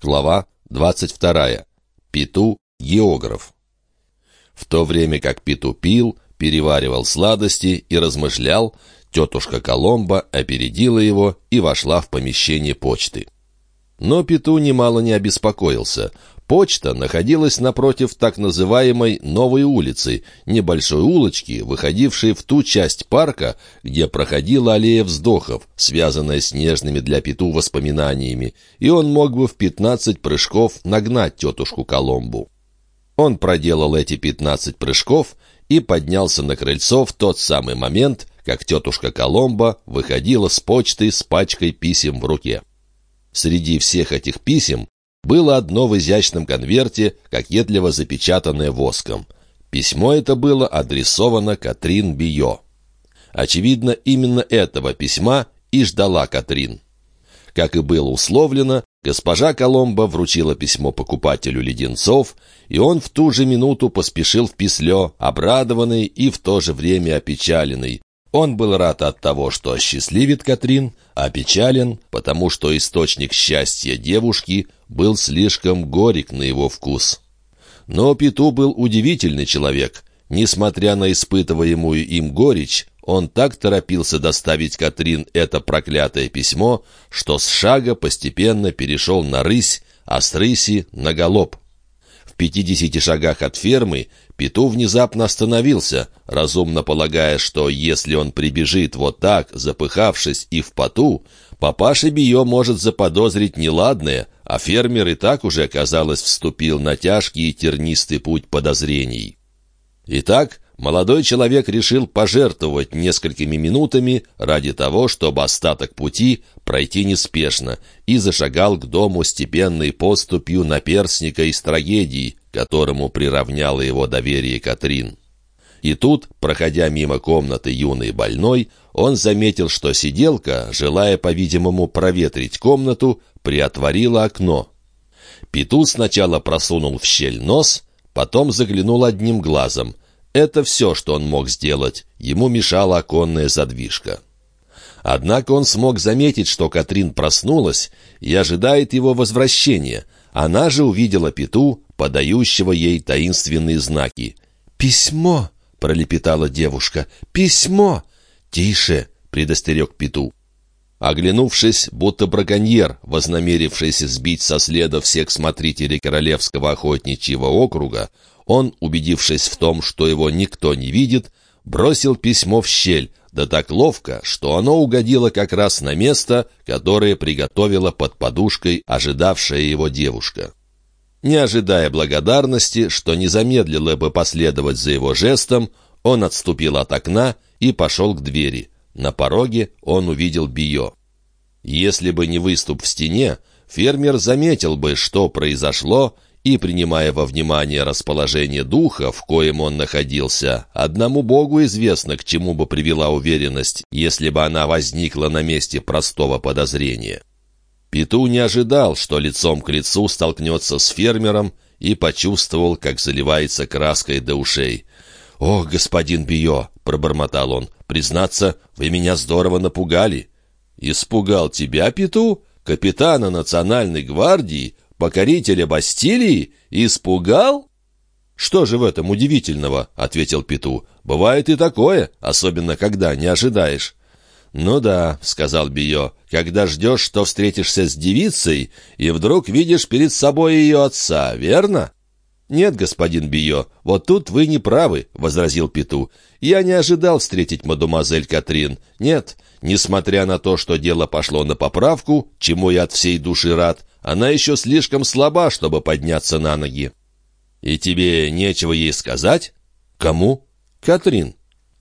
Глава 22. Пету – географ. В то время как Пету пил, переваривал сладости и размышлял, тетушка Коломба опередила его и вошла в помещение почты. Но Пету немало не обеспокоился. Почта находилась напротив так называемой «Новой улицы», небольшой улочки, выходившей в ту часть парка, где проходила аллея вздохов, связанная с нежными для Пету воспоминаниями, и он мог бы в пятнадцать прыжков нагнать тетушку Коломбу. Он проделал эти пятнадцать прыжков и поднялся на крыльцо в тот самый момент, как тетушка Коломба выходила с почты с пачкой писем в руке. Среди всех этих писем было одно в изящном конверте, кокетливо запечатанное воском. Письмо это было адресовано Катрин Био. Очевидно, именно этого письма и ждала Катрин. Как и было условлено, госпожа Коломба вручила письмо покупателю леденцов, и он в ту же минуту поспешил в Пислё, обрадованный и в то же время опечаленный, он был рад от того, что осчастливит Катрин, а печален, потому что источник счастья девушки был слишком горек на его вкус. Но Пету был удивительный человек. Несмотря на испытываемую им горечь, он так торопился доставить Катрин это проклятое письмо, что с шага постепенно перешел на рысь, а с рыси — на галоп. В пятидесяти шагах от фермы Пету внезапно остановился, разумно полагая, что если он прибежит вот так, запыхавшись и в поту, папаша Био может заподозрить неладное, а фермер и так уже, казалось, вступил на тяжкий и тернистый путь подозрений. Итак, молодой человек решил пожертвовать несколькими минутами ради того, чтобы остаток пути пройти неспешно, и зашагал к дому степенной поступью наперсника из трагедии, которому приравняла его доверие Катрин. И тут, проходя мимо комнаты юной больной, он заметил, что сиделка, желая, по-видимому, проветрить комнату, приотворила окно. Пету сначала просунул в щель нос, потом заглянул одним глазом. Это все, что он мог сделать. Ему мешала оконная задвижка. Однако он смог заметить, что Катрин проснулась и ожидает его возвращения. Она же увидела Пету, подающего ей таинственные знаки. «Письмо!» — пролепетала девушка. «Письмо!» «Тише!» — предостерег Пету. Оглянувшись, будто браконьер, вознамерившийся сбить со следа всех смотрителей Королевского охотничьего округа, он, убедившись в том, что его никто не видит, бросил письмо в щель, да так ловко, что оно угодило как раз на место, которое приготовила под подушкой ожидавшая его девушка. Не ожидая благодарности, что не замедлило бы последовать за его жестом, он отступил от окна и пошел к двери. На пороге он увидел Био. Если бы не выступ в стене, фермер заметил бы, что произошло, и, принимая во внимание расположение духа, в коем он находился, одному Богу известно, к чему бы привела уверенность, если бы она возникла на месте простого подозрения. Пету не ожидал, что лицом к лицу столкнется с фермером и почувствовал, как заливается краской до ушей. «Ох, господин Био!» — пробормотал он. «Признаться, вы меня здорово напугали». «Испугал тебя, Пету? Капитана национальной гвардии? Покорителя Бастилии? Испугал?» «Что же в этом удивительного?» — ответил Пету. «Бывает и такое, особенно когда не ожидаешь». «Ну да», — сказал Био, — «когда ждешь, что встретишься с девицей, и вдруг видишь перед собой ее отца, верно?» «Нет, господин Био, вот тут вы не правы», — возразил Пету. «Я не ожидал встретить мадемуазель Катрин. Нет, несмотря на то, что дело пошло на поправку, чему я от всей души рад, она еще слишком слаба, чтобы подняться на ноги». «И тебе нечего ей сказать?» «Кому?» «Катрин».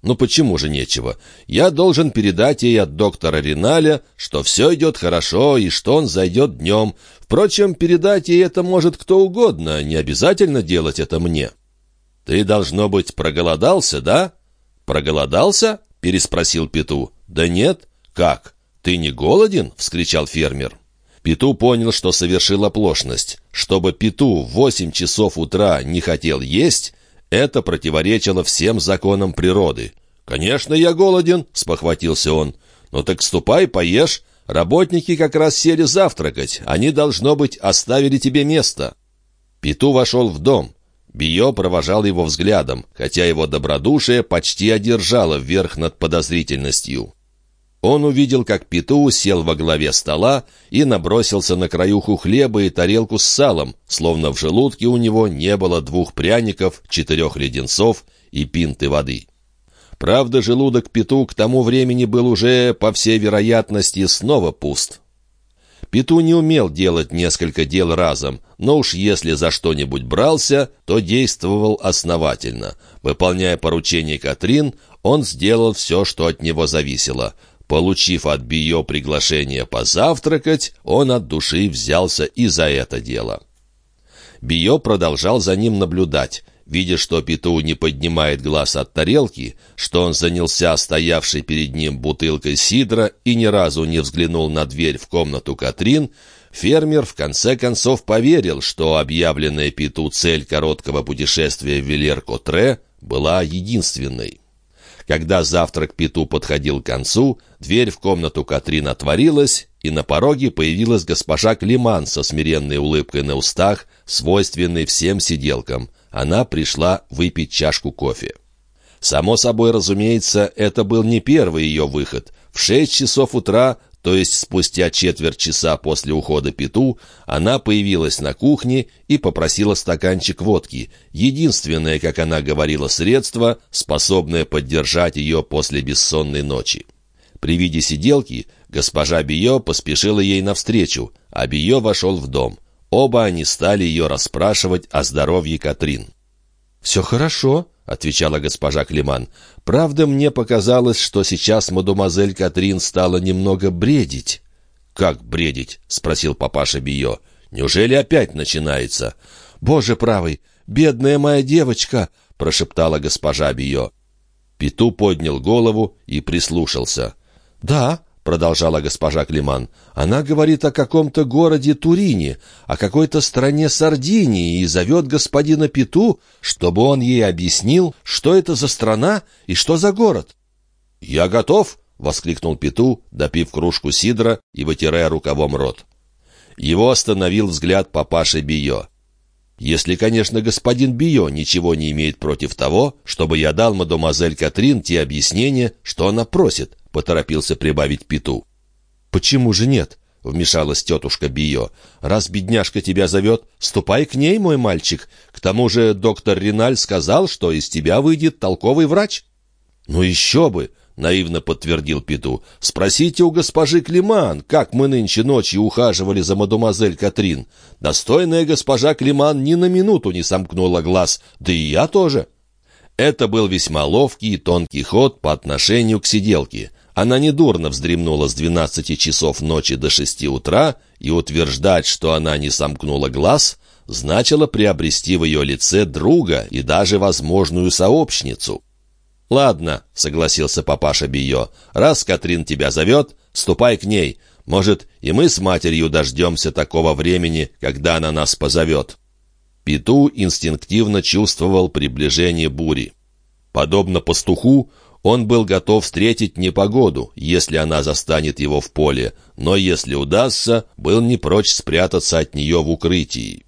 Ну почему же нечего? Я должен передать ей от доктора Риналя, что все идет хорошо и что он зайдет днем. Впрочем, передать ей это может кто угодно, не обязательно делать это мне. Ты, должно быть, проголодался, да? Проголодался? Переспросил Пету. Да нет. Как? Ты не голоден? Вскричал фермер. Пету понял, что совершил оплошность. Чтобы Пету в восемь часов утра не хотел есть, это противоречило всем законам природы. «Конечно, я голоден», — спохватился он. «Ну так ступай, поешь, Работники как раз сели завтракать. Они, должно быть, оставили тебе место». Пету вошел в дом. Био провожал его взглядом, хотя его добродушие почти одержало вверх над подозрительностью. Он увидел, как Пету сел во главе стола и набросился на краюху хлеба и тарелку с салом, словно в желудке у него не было двух пряников, четырех леденцов и пинты воды. Правда, желудок Пету к тому времени был уже, по всей вероятности, снова пуст. Пету не умел делать несколько дел разом, но уж если за что-нибудь брался, то действовал основательно. Выполняя поручение Катрин, он сделал все, что от него зависело. Получив от Био приглашение позавтракать, он от души взялся и за это дело. Био продолжал за ним наблюдать. Видя, что Пету не поднимает глаз от тарелки, что он занялся стоявшей перед ним бутылкой сидра и ни разу не взглянул на дверь в комнату Катрин, фермер в конце концов поверил, что объявленная Пету цель короткого путешествия в Велер-Котре была единственной. Когда завтрак Пету подходил к концу, дверь в комнату Катрин отворилась, и на пороге появилась госпожа Климан со смиренной улыбкой на устах, свойственной всем сиделкам. Она пришла выпить чашку кофе. Само собой, разумеется, это был не первый ее выход. В шесть часов утра то есть спустя четверть часа после ухода Пету, она появилась на кухне и попросила стаканчик водки, единственное, как она говорила, средство, способное поддержать ее после бессонной ночи. При виде сиделки госпожа Био поспешила ей навстречу, а Био вошел в дом. Оба они стали ее расспрашивать о здоровье Катрин. «Все хорошо», — отвечала госпожа Климан. «Правда, мне показалось, что сейчас мадемуазель Катрин стала немного бредить». «Как бредить?» — спросил папаша Био. «Неужели опять начинается?» «Боже правый, бедная моя девочка!» — прошептала госпожа Био. Пету поднял голову и прислушался. «Да, продолжала госпожа Климан. «Она говорит о каком-то городе Турине, о какой-то стране Сардинии и зовет господина Пету, чтобы он ей объяснил, что это за страна и что за город». «Я готов!» — воскликнул Пету, допив кружку сидра и вытирая рукавом рот. Его остановил взгляд папаши Био. Если, конечно, господин Био ничего не имеет против того, чтобы я дал мадемуазель Катрин те объяснения, что она просит, — поторопился прибавить Пету. «Почему же нет?» — вмешалась тетушка Био. «Раз бедняжка тебя зовет, ступай к ней, мой мальчик. К тому же доктор Риналь сказал, что из тебя выйдет толковый врач». «Ну еще бы!» — наивно подтвердил Пету. «Спросите у госпожи Климан, как мы нынче ночью ухаживали за мадемуазель Катрин. Достойная госпожа Климан ни на минуту не сомкнула глаз, да и я тоже». Это был весьма ловкий и тонкий ход по отношению к сиделке. Она недурно вздремнула с двенадцати часов ночи до шести утра, и утверждать, что она не сомкнула глаз, значило приобрести в ее лице друга и даже возможную сообщницу. «Ладно», — согласился папаша Био, — «раз Катрин тебя зовет, ступай к ней. Может, и мы с матерью дождемся такого времени, когда она нас позовет». Пету инстинктивно чувствовал приближение бури. Подобно пастуху, он был готов встретить непогоду, если она застанет его в поле, но если удастся, был не прочь спрятаться от нее в укрытии.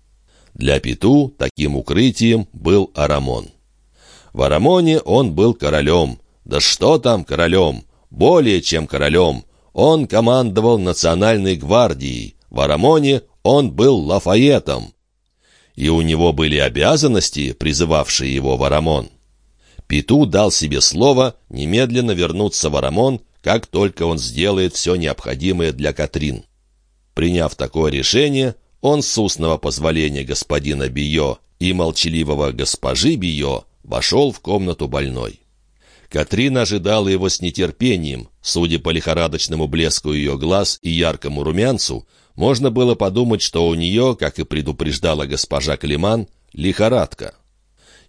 Для Пету таким укрытием был Арамон. В Арамоне он был королем. Да что там королем? Более чем королем. Он командовал национальной гвардией. В Арамоне он был Лафаетом. И у него были обязанности, призывавшие его в Арамон. Пету дал себе слово немедленно вернуться в Арамон, как только он сделает все необходимое для Катрин. Приняв такое решение, он с устного позволения господина Био и молчаливого госпожи Био вошел в комнату больной. Катрин ожидала его с нетерпением. Судя по лихорадочному блеску ее глаз и яркому румянцу, можно было подумать, что у нее, как и предупреждала госпожа Климан, лихорадка.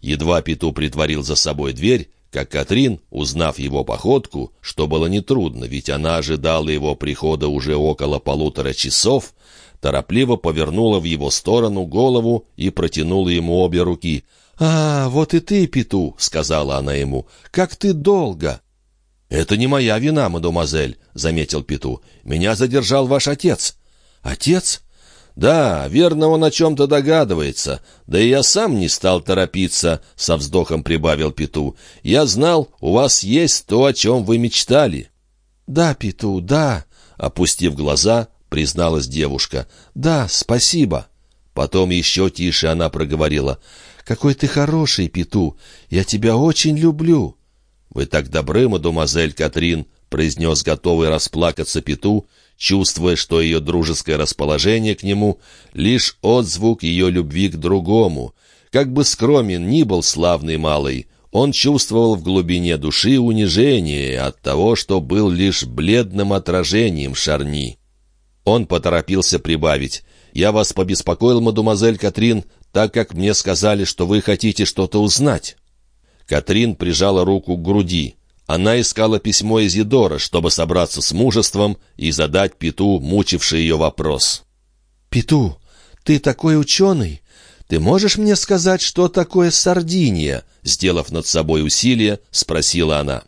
Едва Пету притворил за собой дверь, как Катрин, узнав его походку, что было нетрудно, ведь она ожидала его прихода уже около полутора часов, торопливо повернула в его сторону голову и протянула ему обе руки — «А, вот и ты, Пету», — сказала она ему, — «как ты долго!» «Это не моя вина, мадемуазель», — заметил Пету. «Меня задержал ваш отец». «Отец?» «Да, верно, он о чем-то догадывается. Да и я сам не стал торопиться», — со вздохом прибавил Пету. «Я знал, у вас есть то, о чем вы мечтали». «Да, Пету, да», — опустив глаза, призналась девушка. «Да, спасибо». Потом еще тише она проговорила. «Какой ты хороший, Пету! Я тебя очень люблю!» «Вы так добры, мадемуазель Катрин!» произнес готовый расплакаться Пету, чувствуя, что ее дружеское расположение к нему — лишь отзвук ее любви к другому. Как бы скромен ни был славный малый, он чувствовал в глубине души унижение от того, что был лишь бледным отражением Шарни. Он поторопился прибавить. «Я вас побеспокоил, мадемуазель Катрин, так как мне сказали, что вы хотите что-то узнать». Катрин прижала руку к груди. Она искала письмо Изидора, чтобы собраться с мужеством и задать Пету мучивший ее вопрос. «Пету, ты такой ученый! Ты можешь мне сказать, что такое Сардиния?» Сделав над собой усилие, спросила она.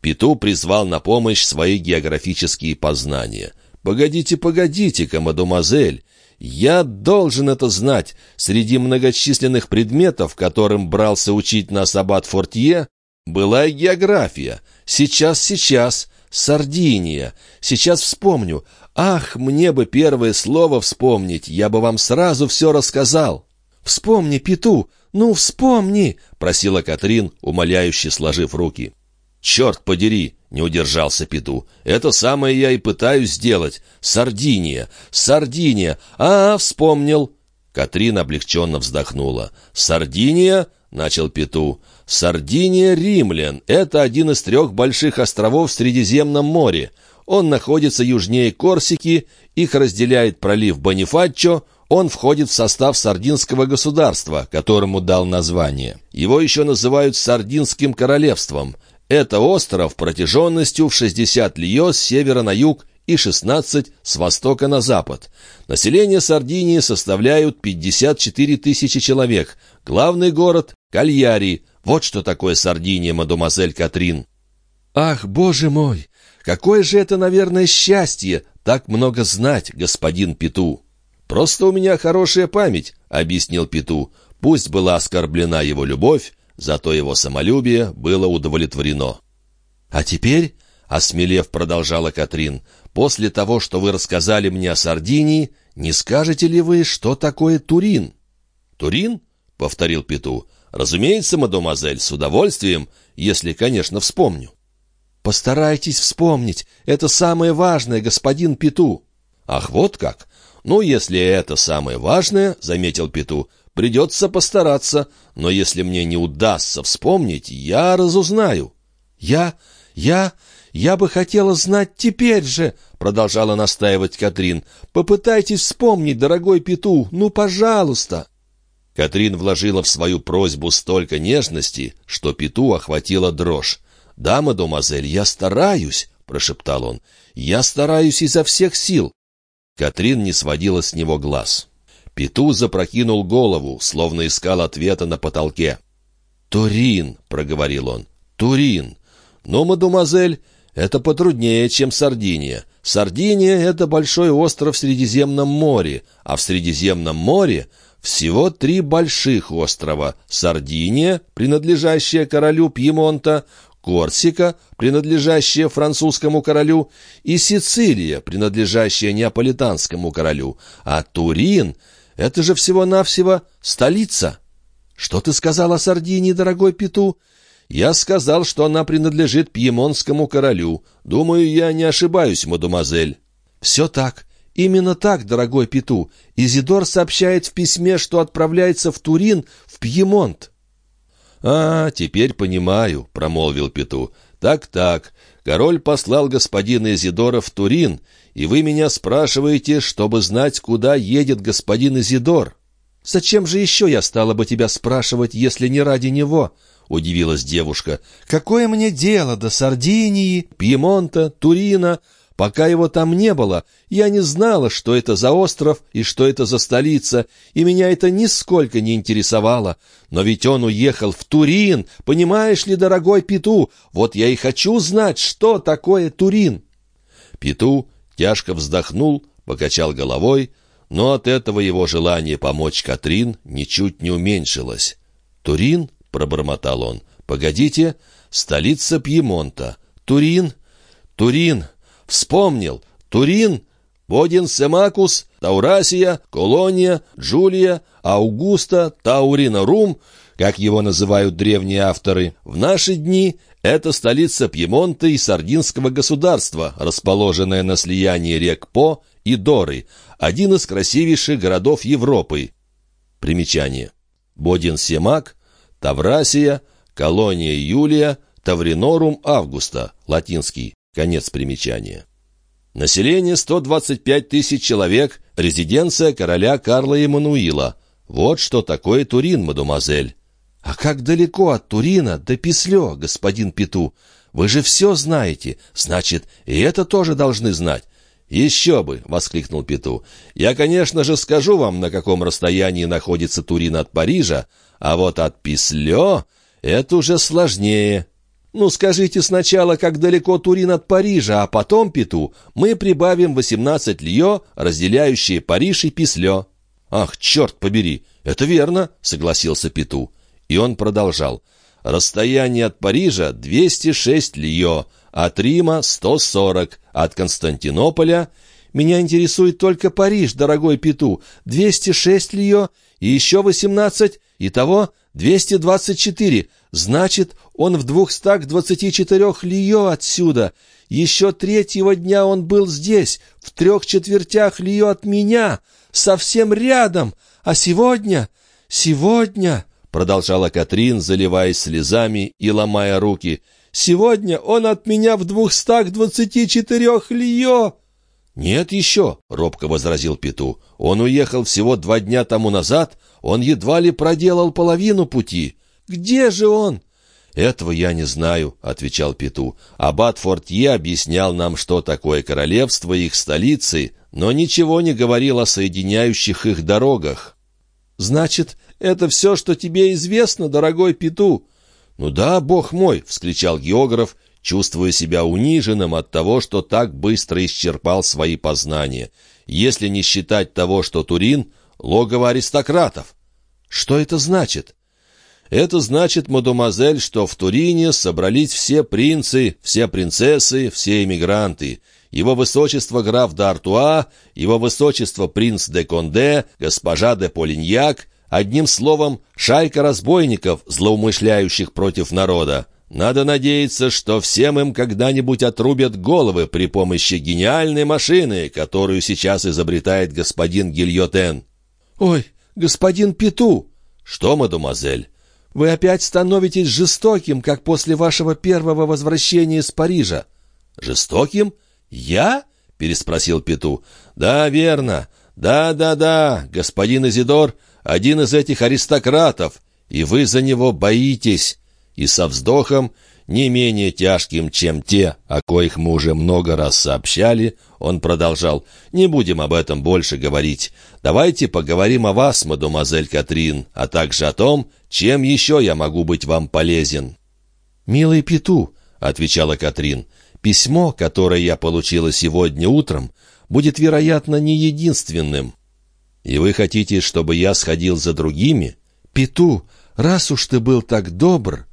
Пету призвал на помощь свои географические познания. «Погодите, погодите-ка, мадемуазель, я должен это знать. Среди многочисленных предметов, которым брался учить нас аббат Фортье, была и география. Сейчас, сейчас, Сардиния. Сейчас вспомню. Ах, мне бы первое слово вспомнить, я бы вам сразу все рассказал. «Вспомни, Пету, ну вспомни!» — просила Катрин, умоляюще сложив руки. «Черт подери!» — не удержался Пету. «Это самое я и пытаюсь сделать. Сардиния! Сардиния! А, вспомнил!» Катрин облегченно вздохнула. «Сардиния?» — начал Пету. «Сардиния римлян. Это один из трех больших островов в Средиземном море. Он находится южнее Корсики, их разделяет пролив Бонифаччо, он входит в состав Сардинского государства, которому дал название. Его еще называют Сардинским королевством. Это остров протяженностью в 60 лье с севера на юг и 16 с востока на запад. Население Сардинии составляют 54 тысячи человек. Главный город – Кальяри. Вот что такое Сардиния, мадемуазель Катрин. «Ах, боже мой! Какое же это, наверное, счастье, так много знать, господин Пету!» «Просто у меня хорошая память», — объяснил Пету. Пусть была оскорблена его любовь, Зато его самолюбие было удовлетворено. «А теперь, — осмелев продолжала Катрин, — после того, что вы рассказали мне о Сардинии, не скажете ли вы, что такое Турин?» «Турин?» — повторил Пету. «Разумеется, мадемуазель, с удовольствием, если, конечно, вспомню». «Постарайтесь вспомнить. Это самое важное, господин Пету». «Ах, вот как! Ну, если это самое важное, — заметил Пету, Придется постараться, но если мне не удастся вспомнить, я разузнаю». «Я... я... я бы хотела знать теперь же», — продолжала настаивать Катрин. «Попытайтесь вспомнить, дорогой Пету, ну, пожалуйста». Катрин вложила в свою просьбу столько нежности, что Пету охватила дрожь. «Да, мадемуазель, я стараюсь», — прошептал он. «Я стараюсь изо всех сил». Катрин не сводила с него глаз. Пету запрокинул голову, словно искал ответа на потолке. «Турин», — проговорил он, — «Турин. Но, мадемуазель, это потруднее, чем Сардиния. Сардиния — это большой остров в Средиземном море, а в Средиземном море всего три больших острова — Сардиния, принадлежащая королю Пьемонта, Корсика, принадлежащая французскому королю, и Сицилия, принадлежащая неаполитанскому королю, а Турин — это же всего-навсего столица. Что ты сказал о Сардинии, дорогой Пету? Я сказал, что она принадлежит пьемонскому королю. Думаю, я не ошибаюсь, мадемуазель. Все так. Именно так, дорогой Пету. Изидор сообщает в письме, что отправляется в Турин, в Пьемонт. «А, теперь понимаю», — промолвил Пету. «Так-так, король послал господина Изидора в Турин, и вы меня спрашиваете, чтобы знать, куда едет господин Изидор. Зачем же еще я стала бы тебя спрашивать, если не ради него?» — удивилась девушка. «Какое мне дело до Сардинии, Пьемонта, Турина? Пока его там не было, я не знала, что это за остров и что это за столица, и меня это нисколько не интересовало. Но ведь он уехал в Турин, понимаешь ли, дорогой Пету? Вот я и хочу знать, что такое Турин». Пету тяжко вздохнул, покачал головой, но от этого его желание помочь Катрин ничуть не уменьшилось. «Турин?» — пробормотал он. «Погодите, столица Пьемонта. Турин? Турин! Вспомнил! Турин! Бодин Семакус, Таурасия, Колония, Джулия, Аугуста, Таурина Рум, как его называют древние авторы, в наши дни это столица Пьемонта и Сардинского государства, расположенная на слиянии рек По и Доры, один из красивейших городов Европы. Примечание. Бодин-Семак, Таврасия, Колония Юлия, Тавринорум Августа, латинский, конец примечания. Население 125 тысяч человек, резиденция короля Карла Эммануила. Вот что такое Турин, мадемуазель. «А как далеко от Турина до Пислё, господин Пету? Вы же все знаете. Значит, и это тоже должны знать». «Еще бы!» — воскликнул Пету. «Я, конечно же, скажу вам, на каком расстоянии находится Турин от Парижа, а вот от Пислё это уже сложнее». «Ну, скажите сначала, как далеко Турин от Парижа, а потом, Пету, мы прибавим 18 льё, разделяющие Париж и Пислё». «Ах, черт побери! Это верно!» — согласился Пету. И он продолжал. «Расстояние от Парижа — 206 льё, от Рима — 140, от Константинополя...» «Меня интересует только Париж, дорогой Пету. 206 льё и еще 18, итого 224. Значит, он в 224 льё отсюда. Еще третьего дня он был здесь, в трех четвертях льё от меня, совсем рядом. А сегодня... Сегодня...» Продолжала Катрин, заливаясь слезами и ломая руки. «Сегодня он от меня в двухстах двадцати четырех льё!» «Нет еще», — робко возразил Пету. «Он уехал всего два дня тому назад, он едва ли проделал половину пути». «Где же он?» «Этого я не знаю», — отвечал Пету. «Аббат Фортье объяснял нам, что такое королевство и их столицы, но ничего не говорил о соединяющих их дорогах». «Значит, это все, что тебе известно, дорогой Пету?» «Ну да, бог мой!» — вскричал географ, чувствуя себя униженным от того, что так быстро исчерпал свои познания. Если не считать того, что Турин — логово аристократов. Что это значит? Это значит, мадемуазель, что в Турине собрались все принцы, все принцессы, все эмигранты. Его высочество граф д'Артуа, его высочество принц де Конде, госпожа де Полиньяк, одним словом, шайка разбойников, злоумышляющих против народа. Надо надеяться, что всем им когда-нибудь отрубят головы при помощи гениальной машины, которую сейчас изобретает господин Гильотен. «Ой, господин Пету!» «Что, мадемуазель?» Вы опять становитесь жестоким, как после вашего первого возвращения из Парижа». «Жестоким? Я?» — переспросил Пету. «Да, верно. Да-да-да, господин Изидор — один из этих аристократов, и вы за него боитесь». И со вздохом не менее тяжким, чем те, о коих мы уже много раз сообщали, он продолжал, «Не будем об этом больше говорить. Давайте поговорим о вас, мадемуазель Катрин, а также о том, чем еще я могу быть вам полезен». «Милый Пету», — отвечала Катрин, «письмо, которое я получила сегодня утром, будет, вероятно, не единственным. И вы хотите, чтобы я сходил за другими?» «Пету, раз уж ты был так добр...»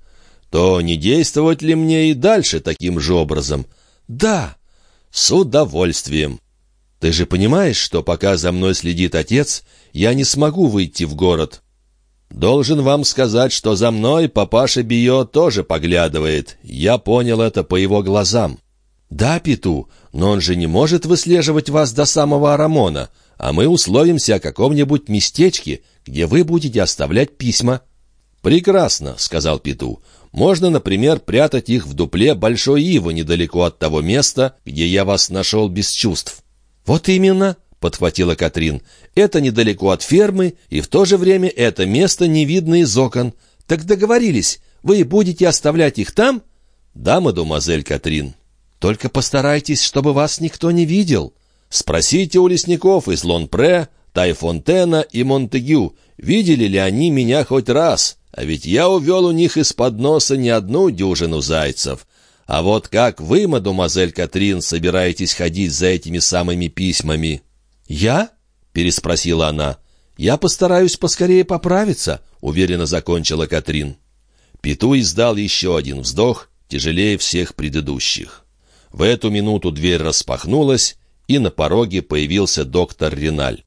то не действовать ли мне и дальше таким же образом? Да, с удовольствием. Ты же понимаешь, что пока за мной следит отец, я не смогу выйти в город. Должен вам сказать, что за мной папаша Био тоже поглядывает. Я понял это по его глазам. Да, Пету, но он же не может выслеживать вас до самого Арамона, а мы условимся о каком-нибудь местечке, где вы будете оставлять письма. «Прекрасно», — сказал Пету. Можно, например, прятать их в дупле большой ивы недалеко от того места, где я вас нашел без чувств». «Вот именно», — подхватила Катрин. «Это недалеко от фермы, и в то же время это место не видно из окон. Так договорились, вы будете оставлять их там?» «Да, мадемуазель Катрин». Только постарайтесь, чтобы вас никто не видел». «Спросите у лесников из Лонпре, Тайфонтена и Монтегю, видели ли они меня хоть раз, а ведь я увел у них из-под носа не одну дюжину зайцев. А вот как вы, мадемуазель Катрин, собираетесь ходить за этими самыми письмами?» «Я?» — переспросила она. «Я постараюсь поскорее поправиться», — уверенно закончила Катрин. Пету издал еще один вздох, тяжелее всех предыдущих. В эту минуту дверь распахнулась, и на пороге появился доктор Риналь.